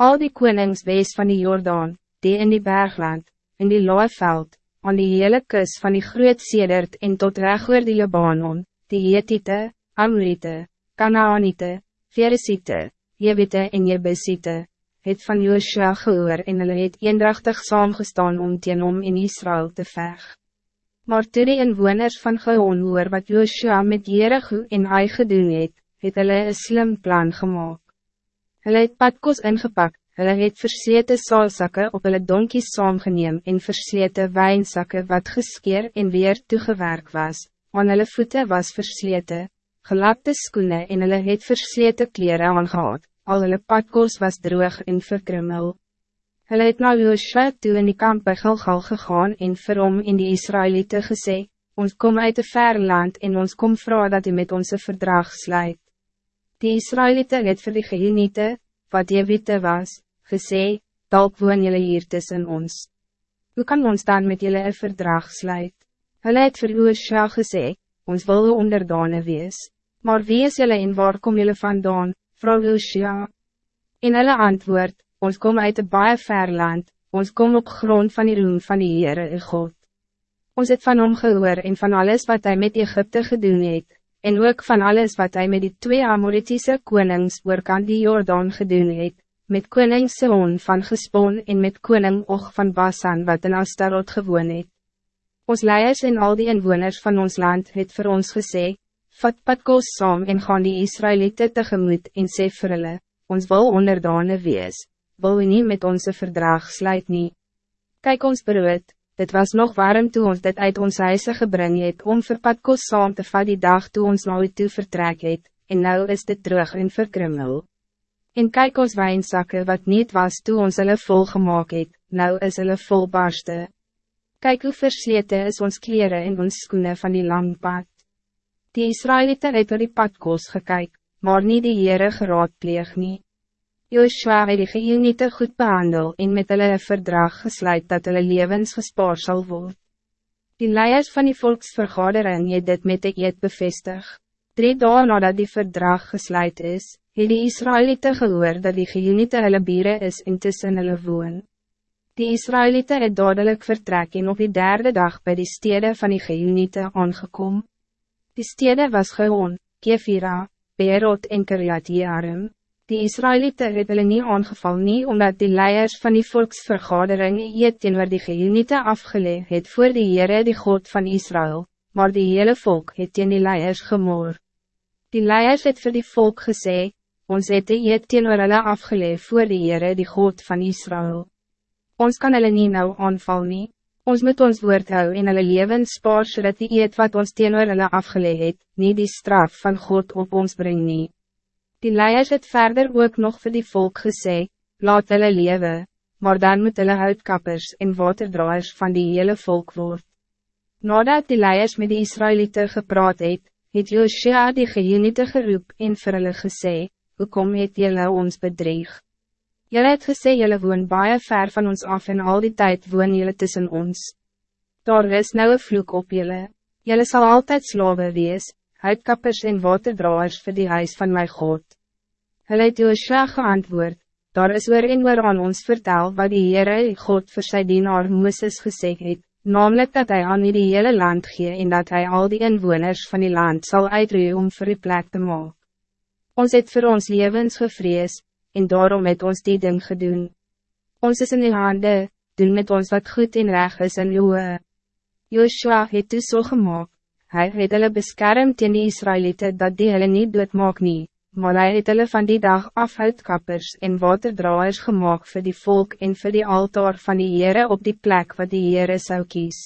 Al die konings wees van die Jordaan, die in die bergland, in die Loeveld, aan die hele kus van die groot sedert en tot reg oor die Libanon, die Hetite, Amrite, Kanaanite, Veresite, Jebite en Jebusite, het van Joshua gehoor en hulle het eendrachtig saamgestaan om teen hom in Israël te veg. Maar toe die inwoners van Geon hoor wat Joshua met Jericho en Ai gedoen het, het hulle een slim plan gemaakt. Hulle het padkos ingepakt, hulle het verslete saalsakke op hulle donkies saamgeneem en verslete wijnsakke wat geskeer en weer toegewerk was, aan hulle voete was verslete, gelapte skoene en hulle het verslete kleren aangehad, al hulle padkos was droog en verkrimmel. Hulle het na Joshua toe in die kamp by Gilgal gegaan en vir hom in die Israëlieten gesê, ons kom uit een ver land en ons kom vrouw dat u met onze verdrag sluit. Die Israëlieten het vir die gehieniete, wat Jewite was, gesê, dalk woon jylle hier tussen ons. Hoe kan ons dan met jylle een verdrag sluit? Hulle het vir Oosja gesê, ons wil onderdane wees, maar wie is jylle en waar kom jylle vandaan, vrou Oosja? En hulle antwoord, ons kom uit een baie ver land, ons kom op grond van die roem van die Heere God. Ons het van hom gehoor en van alles wat hij met Egypte gedoen het, en ook van alles wat hij met die twee Amoritiese konings oorkant die Jordaan gedoen het, met koning Seon van Gespon en met koning Og van Basan wat in Astarot gewoon het. Ons leiers en al die inwoners van ons land het voor ons gesê, vat padkos saam en gaan die Israëlieten tegemoet en sê vir hulle, ons wil onderdane wees, wil u nie met onze verdrag sluit nie. Kijk ons brood, Dit was nog warm toen ons dit uit ons huise gebring het om vir padkos saam te vat die dag toe ons nou toe vertrek het, en nou is dit terug in verkrimmel. En kijk ons wijnzakken wat niet was toen ons hulle vol gemaakt het, nou is hulle vol barste. Kijk hoe verslete is ons kleren en ons skoene van die lang pad. Die Israëlieten het oor die padkos gekyk, maar niet die Heere geraadpleeg nie. Joshua het die geuniete goed behandel en met hulle een verdrag gesluit dat hulle levens gespaar sal word. Die leiers van die volksvergadering het dit met de eed bevestig. Drie dagen nadat die verdrag gesluit is, het die Israëlieten gehoor dat die geuniete hulle bieren is en tussen hulle woon. Die Israëlieten het dadelijk vertrek en op die derde dag bij die stede van die geuniete aangekom. Die stede was gewoon, Kefira, Beerot en Kiryat Jearim. Die Israëlieten het hulle nie aangeval nie, omdat die leiers van die volksvergadering eet teenoor die geuniete afgeleg het voor die Heere die God van Israël, maar die hele volk het teen die leiers gemoor. Die leiers het vir die volk gesê, ons het die eet teenoor hulle afgeleg voor die Heere die God van Israël. Ons kan hulle nie nou aanval nie, ons moet ons woord hou en hulle leven spaar, zodat die eet wat ons teenoor hulle afgeleg het, nie die straf van God op ons brengt nie. Die leiers het verder ook nog voor die volk gesê, laat hulle lewe, maar dan moet hulle uitkappers en waterdraaiers van die hele volk word. Nadat die leiers met die Israëlieten gepraat het, het Joshua die geuniete geroep en vir hulle gesê, hoekom het julle ons bedreig? Julle het gesê julle woon baie ver van ons af en al die tijd woon julle tussen ons. Daar is nou een vloek op julle, julle zal altijd slawe wees, uitkappers en waterdraaiers voor die huis van mijn God. Hulle het Joshua geantwoord, daar is oor en oor aan ons vertel wat die Heere God voor sy dienaar Mooses gesê het, namelijk dat hij aan die hele land gee en dat hij al die inwoners van die land zal uitroeien om vir die plek te maak. Ons het voor ons levens gevrees, en daarom het ons die ding gedoen. Ons is in die hande, doen met ons wat goed en reg is in uwe. Joshua het toe so gemaakt, Hij het hulle beskerm teen die Israëlieten dat die hulle nie doodmaak nie, maar hy het hulle van die dag af uitkappers en waterdraaiers gemaakt voor die volk en voor die altaar van die Heere op die plek wat die Heere zou kies.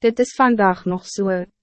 Dit is vandaag nog zo. So.